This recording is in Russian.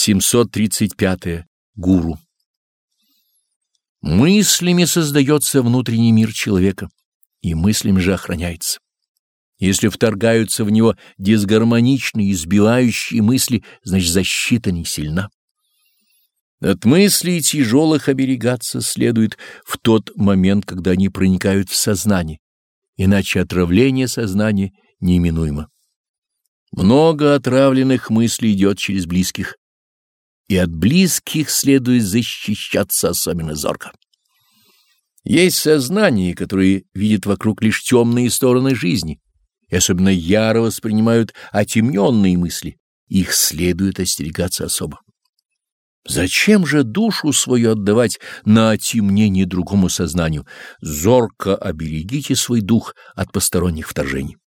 735. -е. Гуру. Мыслями создается внутренний мир человека, и мыслями же охраняется. Если вторгаются в него дисгармоничные, избивающие мысли, значит защита не сильна. От мыслей тяжелых оберегаться следует в тот момент, когда они проникают в сознание, иначе отравление сознания неименуемо. Много отравленных мыслей идет через близких, и от близких следует защищаться особенно зорко. Есть сознание, которое видит вокруг лишь темные стороны жизни, и особенно яро воспринимают отемненные мысли, их следует остерегаться особо. Зачем же душу свою отдавать на отемнение другому сознанию? Зорко оберегите свой дух от посторонних вторжений.